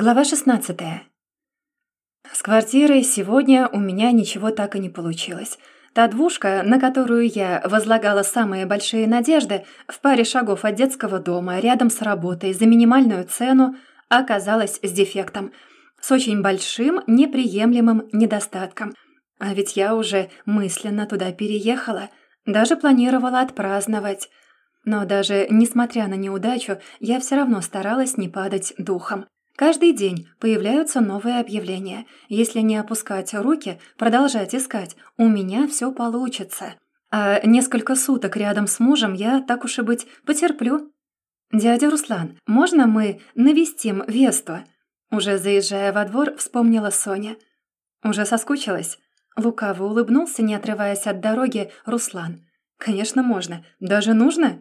Глава 16. С квартирой сегодня у меня ничего так и не получилось. Та двушка, на которую я возлагала самые большие надежды, в паре шагов от детского дома, рядом с работой, за минимальную цену, оказалась с дефектом. С очень большим, неприемлемым недостатком. А ведь я уже мысленно туда переехала. Даже планировала отпраздновать. Но даже несмотря на неудачу, я все равно старалась не падать духом. Каждый день появляются новые объявления. Если не опускать руки, продолжать искать, у меня все получится. А несколько суток рядом с мужем я, так уж и быть, потерплю. «Дядя Руслан, можно мы навестим Весту?» Уже заезжая во двор, вспомнила Соня. «Уже соскучилась?» Лукаво улыбнулся, не отрываясь от дороги, Руслан. «Конечно, можно. Даже нужно?»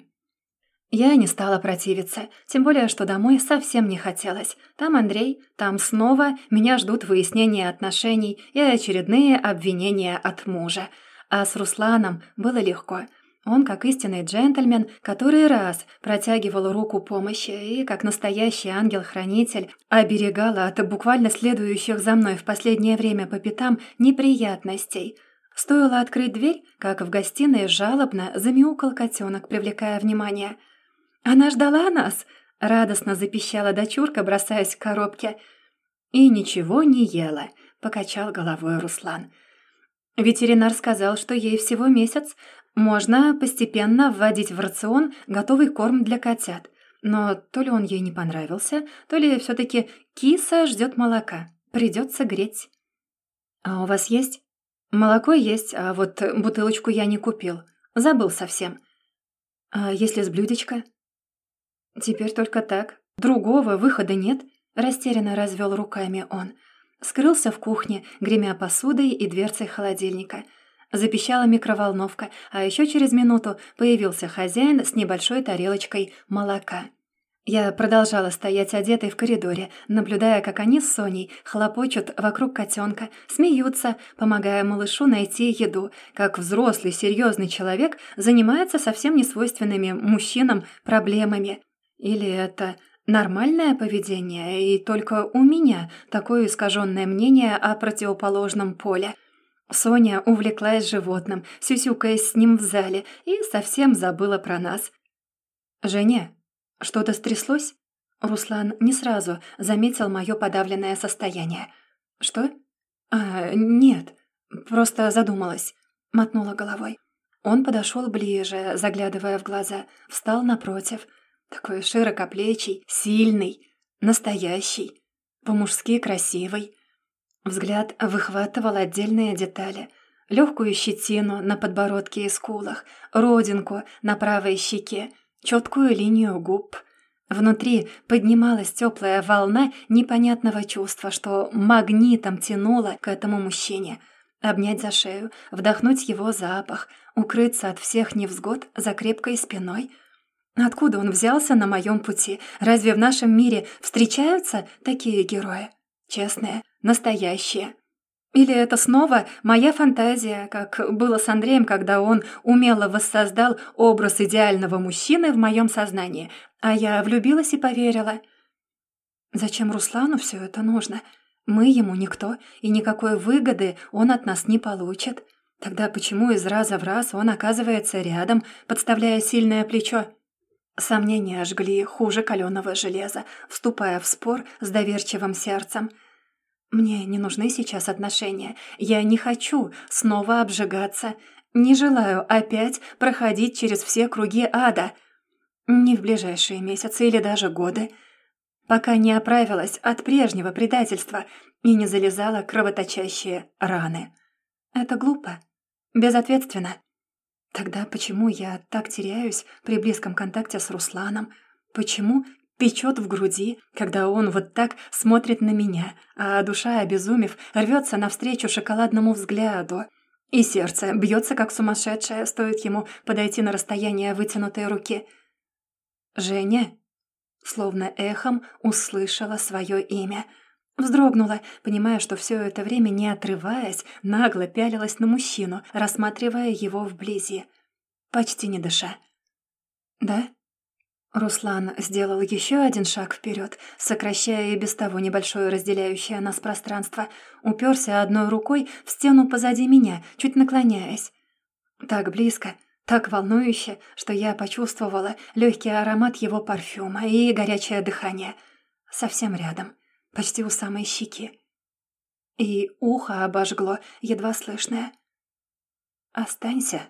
Я не стала противиться, тем более, что домой совсем не хотелось. Там Андрей, там снова меня ждут выяснения отношений и очередные обвинения от мужа. А с Русланом было легко. Он, как истинный джентльмен, который раз протягивал руку помощи и, как настоящий ангел-хранитель, оберегал от буквально следующих за мной в последнее время по пятам неприятностей. Стоило открыть дверь, как в гостиной жалобно замяукал котенок, привлекая внимание – «Она ждала нас!» — радостно запищала дочурка, бросаясь к коробке. «И ничего не ела», — покачал головой Руслан. Ветеринар сказал, что ей всего месяц. Можно постепенно вводить в рацион готовый корм для котят. Но то ли он ей не понравился, то ли все таки киса ждет молока. Придется греть. «А у вас есть?» «Молоко есть, а вот бутылочку я не купил. Забыл совсем». «А если с блюдечка?» «Теперь только так. Другого выхода нет», — растерянно развел руками он. Скрылся в кухне, гремя посудой и дверцей холодильника. Запищала микроволновка, а еще через минуту появился хозяин с небольшой тарелочкой молока. Я продолжала стоять одетой в коридоре, наблюдая, как они с Соней хлопочут вокруг котенка, смеются, помогая малышу найти еду, как взрослый серьезный человек занимается совсем несвойственными мужчинам проблемами. Или это нормальное поведение, и только у меня такое искаженное мнение о противоположном поле? Соня увлеклась животным, сюсюкаясь с ним в зале, и совсем забыла про нас. «Женя, что-то стряслось?» Руслан не сразу заметил мое подавленное состояние. «Что?» «А, нет, просто задумалась», — мотнула головой. Он подошел ближе, заглядывая в глаза, встал напротив — такой широкоплечий, сильный, настоящий, по-мужски красивый. Взгляд выхватывал отдельные детали. Легкую щетину на подбородке и скулах, родинку на правой щеке, четкую линию губ. Внутри поднималась теплая волна непонятного чувства, что магнитом тянуло к этому мужчине. Обнять за шею, вдохнуть его запах, укрыться от всех невзгод за крепкой спиной — Откуда он взялся на моем пути? Разве в нашем мире встречаются такие герои? Честные, настоящие. Или это снова моя фантазия, как было с Андреем, когда он умело воссоздал образ идеального мужчины в моем сознании, а я влюбилась и поверила. Зачем Руслану все это нужно? Мы ему никто, и никакой выгоды он от нас не получит. Тогда почему из раза в раз он оказывается рядом, подставляя сильное плечо? Сомнения жгли хуже каленого железа, вступая в спор с доверчивым сердцем. «Мне не нужны сейчас отношения. Я не хочу снова обжигаться. Не желаю опять проходить через все круги ада. Не в ближайшие месяцы или даже годы. Пока не оправилась от прежнего предательства и не залезала кровоточащие раны. Это глупо, безответственно». Тогда почему я так теряюсь при близком контакте с Русланом? Почему печет в груди, когда он вот так смотрит на меня, а душа, обезумев, рвется навстречу шоколадному взгляду? И сердце бьется как сумасшедшее, стоит ему подойти на расстояние вытянутой руки. «Женя?» Словно эхом услышала свое имя — Вздрогнула, понимая, что все это время, не отрываясь, нагло пялилась на мужчину, рассматривая его вблизи. Почти не дыша. «Да?» Руслан сделал еще один шаг вперед, сокращая и без того небольшое разделяющее нас пространство, уперся одной рукой в стену позади меня, чуть наклоняясь. Так близко, так волнующе, что я почувствовала легкий аромат его парфюма и горячее дыхание. Совсем рядом, почти у самой щеки. И ухо обожгло, едва слышное. «Останься»,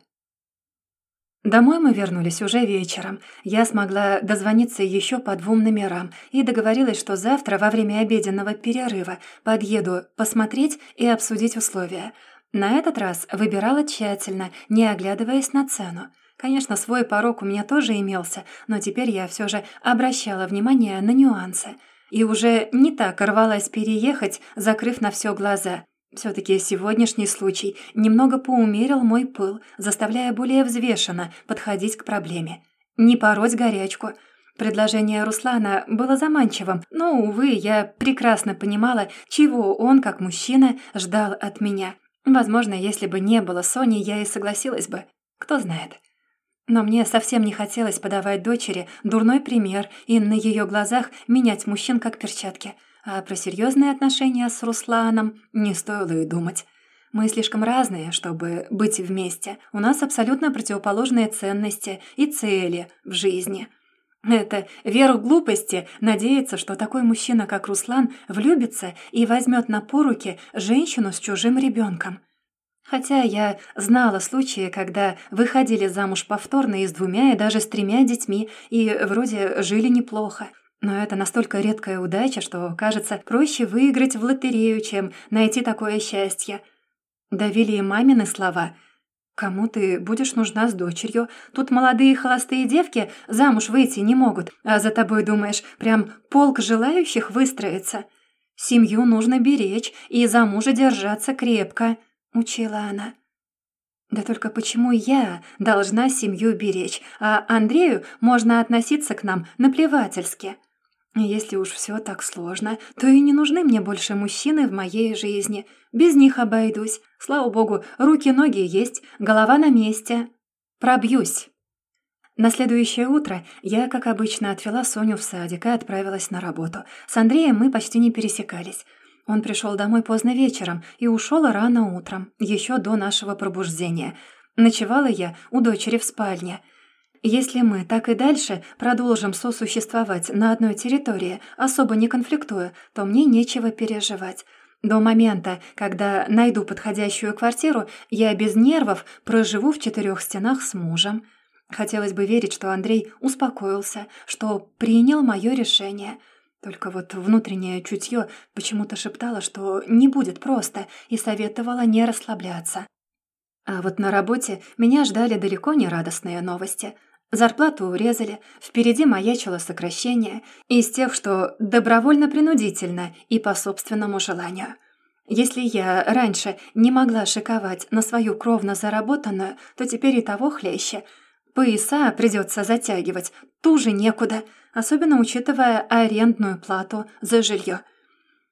Домой мы вернулись уже вечером. Я смогла дозвониться еще по двум номерам и договорилась, что завтра во время обеденного перерыва подъеду посмотреть и обсудить условия. На этот раз выбирала тщательно, не оглядываясь на цену. Конечно, свой порог у меня тоже имелся, но теперь я все же обращала внимание на нюансы. И уже не так рвалась переехать, закрыв на все глаза – все-таки сегодняшний случай немного поумерил мой пыл, заставляя более взвешенно подходить к проблеме. Не пороть горячку. Предложение Руслана было заманчивым, но, увы, я прекрасно понимала, чего он, как мужчина, ждал от меня. Возможно, если бы не было Сони, я и согласилась бы. Кто знает. Но мне совсем не хотелось подавать дочери дурной пример и на ее глазах менять мужчин как перчатки – а про серьезные отношения с Русланом не стоило и думать. Мы слишком разные, чтобы быть вместе. У нас абсолютно противоположные ценности и цели в жизни. Это верх глупости надеяться, что такой мужчина, как Руслан, влюбится и возьмет на поруки женщину с чужим ребенком. Хотя я знала случаи, когда выходили замуж повторно и с двумя, и даже с тремя детьми, и вроде жили неплохо. Но это настолько редкая удача, что, кажется, проще выиграть в лотерею, чем найти такое счастье. Давили и мамины слова. «Кому ты будешь нужна с дочерью? Тут молодые холостые девки замуж выйти не могут, а за тобой, думаешь, прям полк желающих выстроится. Семью нужно беречь и за мужа держаться крепко», — учила она. Да только почему я должна семью беречь, а Андрею можно относиться к нам наплевательски? Если уж все так сложно, то и не нужны мне больше мужчины в моей жизни. Без них обойдусь. Слава богу, руки-ноги есть, голова на месте. Пробьюсь. На следующее утро я, как обычно, отвела Соню в садик и отправилась на работу. С Андреем мы почти не пересекались. Он пришел домой поздно вечером и ушел рано утром, еще до нашего пробуждения. Ночевала я у дочери в спальне – если мы так и дальше продолжим сосуществовать на одной территории, особо не конфликтуя, то мне нечего переживать. До момента, когда найду подходящую квартиру, я без нервов проживу в четырех стенах с мужем. Хотелось бы верить, что Андрей успокоился, что принял мое решение. Только вот внутреннее чутье почему-то шептало, что не будет просто, и советовало не расслабляться. А вот на работе меня ждали далеко не радостные новости – Зарплату урезали, впереди маячило сокращение из тех, что добровольно-принудительно и по собственному желанию. Если я раньше не могла шиковать на свою кровно заработанную, то теперь и того хлеще. Пояса придется затягивать, туже некуда, особенно учитывая арендную плату за жилье.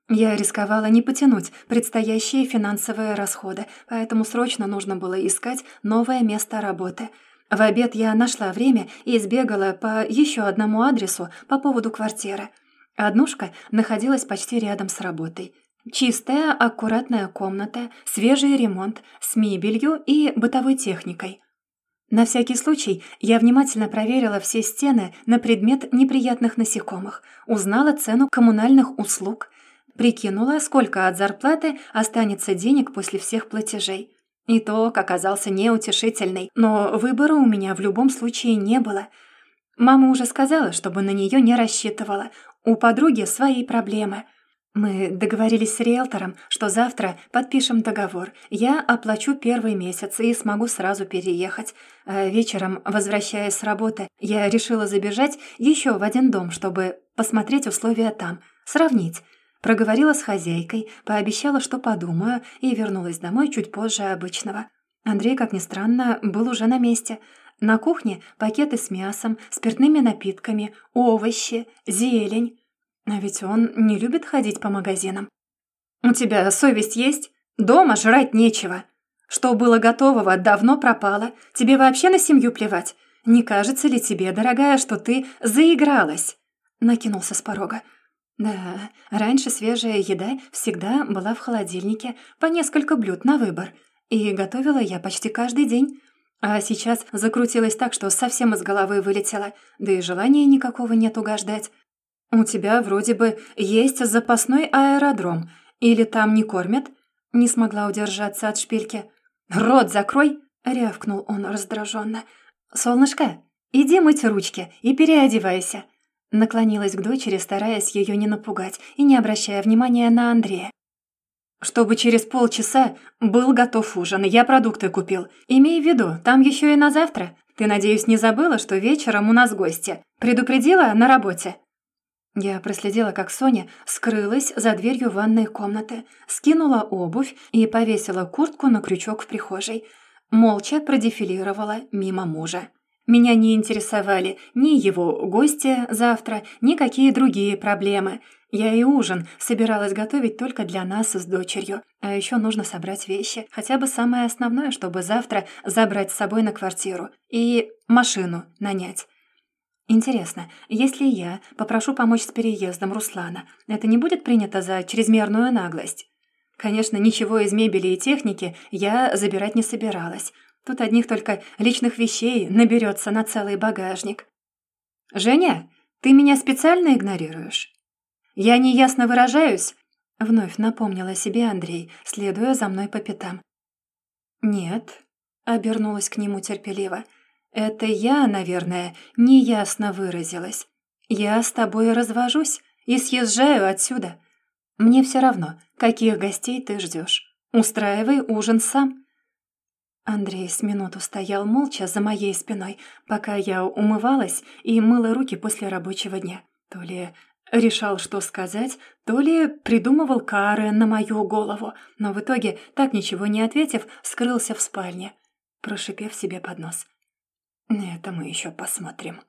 Я рисковала не потянуть предстоящие финансовые расходы, поэтому срочно нужно было искать новое место работы – в обед я нашла время и сбегала по еще одному адресу по поводу квартиры. Однушка находилась почти рядом с работой. Чистая, аккуратная комната, свежий ремонт с мебелью и бытовой техникой. На всякий случай я внимательно проверила все стены на предмет неприятных насекомых, узнала цену коммунальных услуг, прикинула, сколько от зарплаты останется денег после всех платежей. Итог оказался неутешительный, но выбора у меня в любом случае не было. Мама уже сказала, чтобы на нее не рассчитывала. У подруги свои проблемы. Мы договорились с риэлтором, что завтра подпишем договор. Я оплачу первый месяц и смогу сразу переехать. А вечером, возвращаясь с работы, я решила забежать еще в один дом, чтобы посмотреть условия там, сравнить. Проговорила с хозяйкой, пообещала, что подумаю, и вернулась домой чуть позже обычного. Андрей, как ни странно, был уже на месте. На кухне пакеты с мясом, спиртными напитками, овощи, зелень. А ведь он не любит ходить по магазинам. «У тебя совесть есть? Дома жрать нечего. Что было готового, давно пропало. Тебе вообще на семью плевать. Не кажется ли тебе, дорогая, что ты заигралась?» Накинулся с порога. Да, раньше свежая еда всегда была в холодильнике, по несколько блюд на выбор. И готовила я почти каждый день. А сейчас закрутилась так, что совсем из головы вылетела, да и желания никакого нет угождать. У тебя вроде бы есть запасной аэродром, или там не кормят? Не смогла удержаться от шпильки. «Рот закрой!» — рявкнул он раздраженно. «Солнышко, иди мыть ручки и переодевайся. Наклонилась к дочери, стараясь ее не напугать и не обращая внимания на Андрея. «Чтобы через полчаса был готов ужин, я продукты купил. Имей в виду, там еще и на завтра. Ты, надеюсь, не забыла, что вечером у нас гости? Предупредила на работе?» Я проследила, как Соня скрылась за дверью ванной комнаты, скинула обувь и повесила куртку на крючок в прихожей. Молча продефилировала мимо мужа. Меня не интересовали ни его гости завтра, ни какие другие проблемы. Я и ужин собиралась готовить только для нас с дочерью. А еще нужно собрать вещи, хотя бы самое основное, чтобы завтра забрать с собой на квартиру. И машину нанять. Интересно, если я попрошу помочь с переездом Руслана, это не будет принято за чрезмерную наглость? Конечно, ничего из мебели и техники я забирать не собиралась. Тут одних только личных вещей наберется на целый багажник. «Женя, ты меня специально игнорируешь?» «Я неясно выражаюсь?» Вновь напомнила себе Андрей, следуя за мной по пятам. «Нет», — обернулась к нему терпеливо, — «это я, наверное, неясно выразилась. Я с тобой развожусь и съезжаю отсюда. Мне все равно, каких гостей ты ждешь. Устраивай ужин сам». Андрей с минуту стоял молча за моей спиной, пока я умывалась и мыла руки после рабочего дня. То ли решал, что сказать, то ли придумывал кары на мою голову, но в итоге, так ничего не ответив, скрылся в спальне, прошипев себе под нос. «Это мы еще посмотрим».